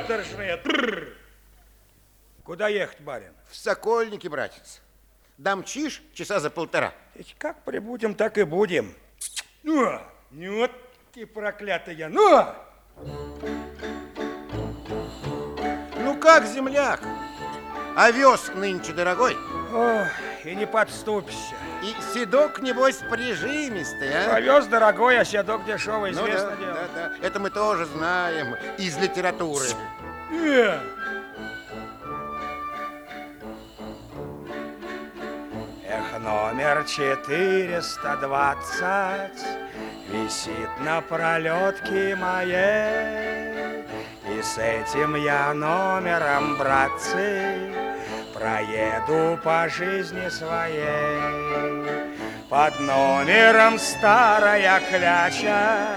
Тррр. Куда ехать, барин? В Сокольники, братец. Домчишь часа за полтора. Ведь как прибудем, так и будем. Ну, ну вот ты проклятая, ну! Ну как, земляк? Овес нынче дорогой. Ох, и не подступишься. И седок, небось, прижимистый, а? Овес дорогой, а седок дешевый, Ну известно да, дело. да, да. Это мы тоже знаем из литературы. Э. Эх, номер 420 Висит на пролетке моей И с этим я номером, братцы Проеду по жизни своей Под номером старая кляча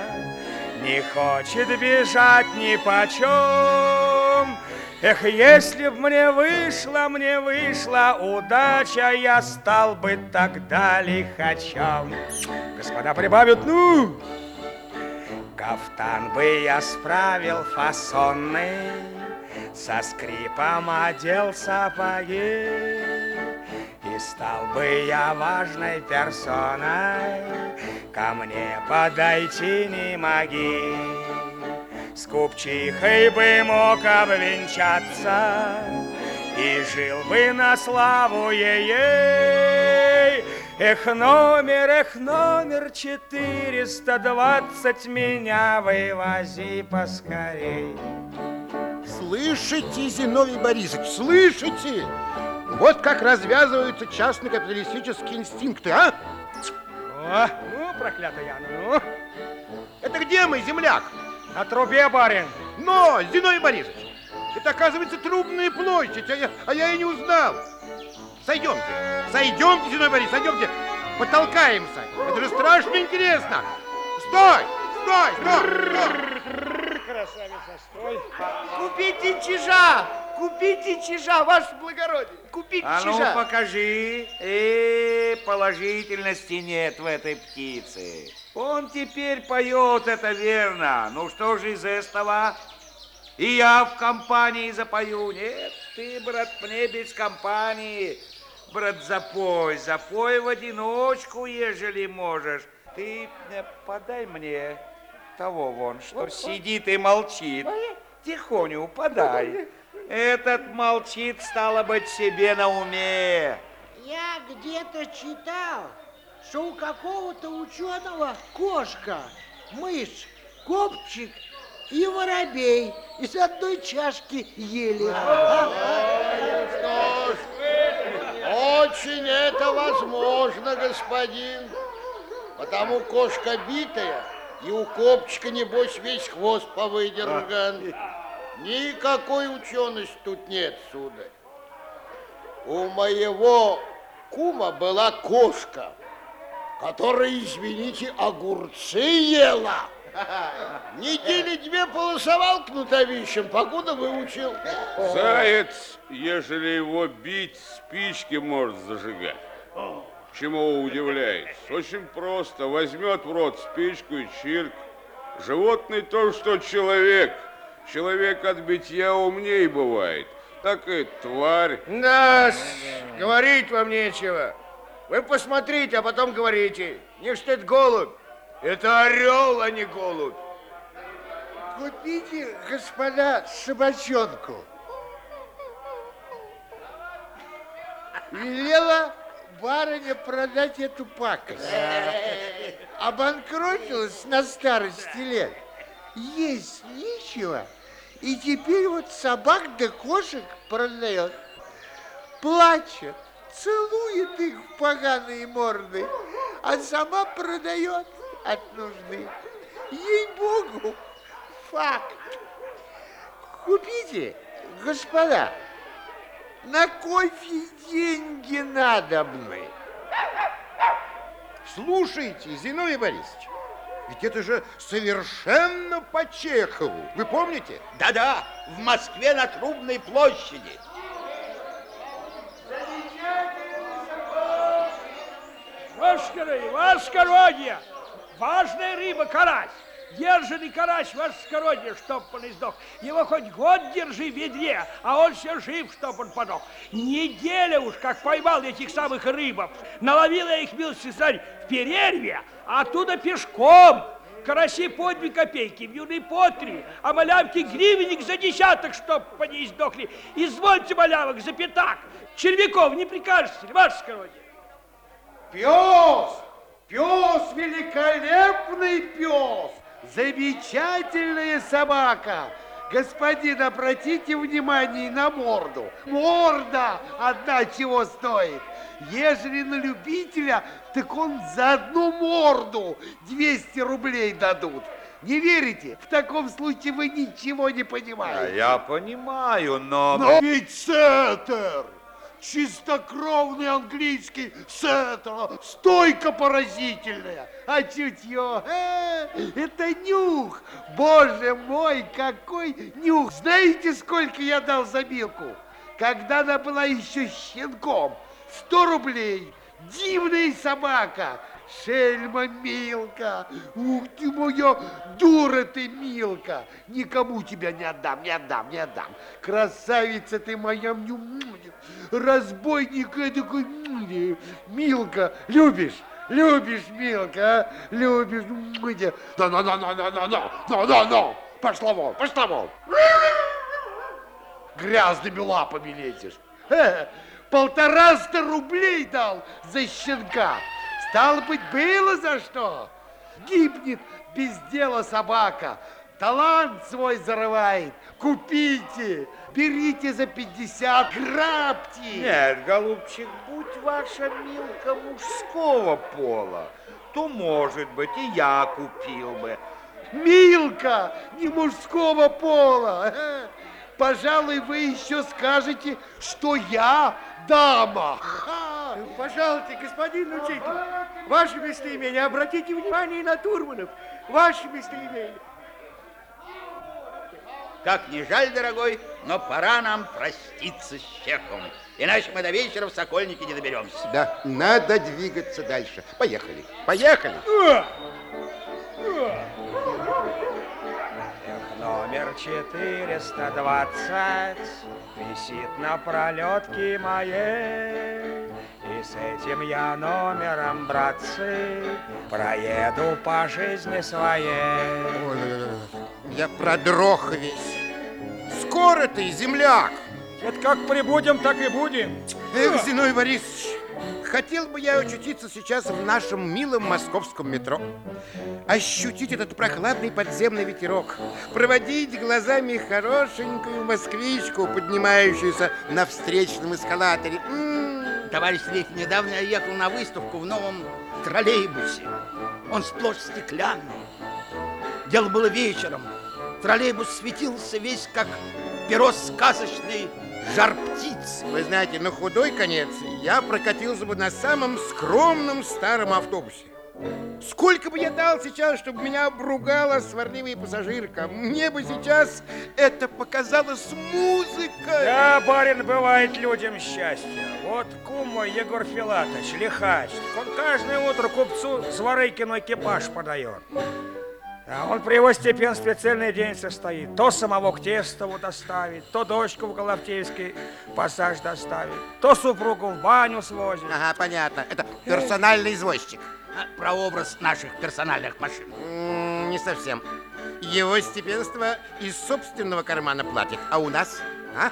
Не хочет бежать ни почем Эх, если б мне вышла, мне вышла удача, я стал бы тогда лихачом. Господа прибавят, ну! Кафтан бы я справил фасонный, со скрипом одел сапоги, и стал бы я важной персоной, ко мне подойти не моги. С купчихой бы мог обвенчаться И жил бы на славу ей Эх, номер, эх, номер 420 Меня вывози поскорей Слышите, Зиновий Борисович, слышите? Вот как развязываются частно-капиталистические инстинкты, а? О, ну, проклятая Яна, ну Это где мы, земляк? На трубе, барин Но, Зиновий Борисович, это, оказывается, трубная площадь, а я, а я и не узнал. Сойдемте, сойдемте, Зиновий Борисович, сойдемте, потолкаемся. Это же страшно интересно. Стой, стой, стой, стой. Красавица, стой Купите чижа! Купите чижа, ваше благородие! Купите А ну чижа! покажи. Э, положительности нет в этой птице. Он теперь поет, это верно. Ну что же из этого? И я в компании запою. Нет, ты, брат, мне без компании. Брат, запой, запой в одиночку, ежели можешь. Ты э, подай мне того вон, что сидит и молчит. Тихоню подай. Этот молчит, стало быть, себе на уме. Я где-то читал, что у какого-то ученого кошка, мышь, копчик и воробей из одной чашки ели. Что ж, очень это возможно, господин. Потому кошка битая, и у копчика, небось, весь хвост повыдерган. Никакой учености тут нет, сударь. У моего кума была кошка, которая, извините, огурцы ела. Недели две полосовал кнутовищем, покуда выучил. Заяц, ежели его бить, спички может зажигать. Чему удивляетесь? Очень просто. Возьмет в рот спичку и чирк. Животный то, что человек. Человек от битья умней бывает. Так и тварь. Да, говорить вам нечего. Вы посмотрите, а потом говорите. Не что это голубь. Это орел, а не голубь. Купите, господа, собачонку. Велела барыня продать эту пакость. Обанкротилась на старости лет. Есть нечего. И теперь вот собак да кошек продает. Плачет, целует их в поганые морды, а сама продает от нужды. Ей-богу, факт. Купите, господа, на кофе деньги надобны. Слушайте, Зиновий Борисович, ведь это же совершенно по Чехову. Вы помните? Да-да, в Москве на Трубной площади. Вашкары, вашкородье! Важная рыба, карась! Держанный карась ваш скородие, чтоб он издох. Его хоть год держи в ведре, а он все жив, чтоб он подох. Неделя уж, как поймал этих самых рыбов. Наловил я их, милостивый царь, в перерве, а оттуда пешком. Караси по две копейки, вьюны по три, а малявки гривенник за десяток, чтоб по ней сдохли. Извольте малявок за пятак. Червяков не прикажете, ли, ваше скородие. Пес! Пес, великолепный пес! Замечательная собака! Господин, обратите внимание на морду. Морда одна чего стоит. Ежели на любителя, так он за одну морду 200 рублей дадут. Не верите? В таком случае вы ничего не понимаете. Я понимаю, но... Но ведь сеттер! Чистокровный английский сеттер! Стойка поразительная! А чутье? э, это нюх! Боже мой, какой нюх! Знаете, сколько я дал за Милку? Когда она была еще щенком. Сто рублей! Дивная собака! шельма Милка. Ух ты моя, дура ты, Милка. Никому тебя не отдам, не отдам, не отдам. Красавица ты моя, разбойник такой, Милка, любишь? Любишь, Милка, а? Любишь, Митя? Да-да-да-да-да-да, да-да-да, пошла вон, пошла вон. Грязными лапами лезешь. Э, полтораста рублей дал за щенка. Стало быть, было за что. Гибнет без дела собака. Талант свой зарывает. Купите, берите за 50, грабьте. Нет, голубчик, будь ваша Милка мужского пола, то, может быть, и я купил бы. Милка не мужского пола. Пожалуй, вы еще скажете, что я дама. Ха! Пожалуйте, господин учитель, ваше местоимение, обратите внимание на Турманов. Ваше местоимение. Как ни жаль, дорогой, но пора нам проститься с Чехом. Иначе мы до вечера в Сокольнике не доберемся. Да, надо двигаться дальше. Поехали, поехали. Номер 420 висит на пролетке моей. С этим я номером, братцы, проеду по жизни своей. Я продрог весь. Скоро ты, земляк. Это как прибудем, так и будем. Эх, Зиной Борисович, хотел бы я очутиться сейчас в нашем милом московском метро. Ощутить этот прохладный подземный ветерок. Проводить глазами хорошенькую москвичку, поднимающуюся на встречном эскалаторе. М, Товарищ Лев, недавно я ехал на выставку в новом троллейбусе. Он сплошь стеклянный. Дело было вечером. Троллейбус светился весь как перо сказочной жар птицы. Вы знаете, на худой конец я прокатился бы на самом скромном старом автобусе. Сколько бы я дал сейчас, чтобы меня обругала сварливая пассажирка? Мне бы сейчас это показалось музыкой. Да, барин, бывает людям счастье. Вот кум мой Егор Филатович, лихач, он каждое утро купцу Зворыкину экипаж подает. А он при его степенстве цельный день состоит. То самого к Тестову доставит, то дочку в Головтеевский пассаж доставит, то супругу в баню свозит. Ага, понятно. Это персональный извозчик. А, Прообраз наших персональных машин. Не совсем. Его степенство из собственного кармана платит, а у нас? А?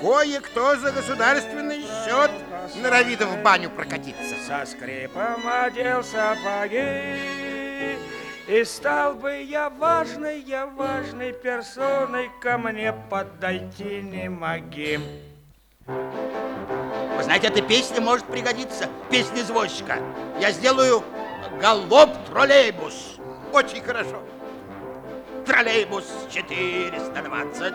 Кое-кто за государственный счет норовит в баню прокатиться. Со скрипом одел сапоги, И стал бы я важной, я важной персоной, Ко мне подойти не моги. Вы знаете, эта песня может пригодиться, песня извозчика. Я сделаю галоп троллейбус. Очень хорошо. Троллейбус 420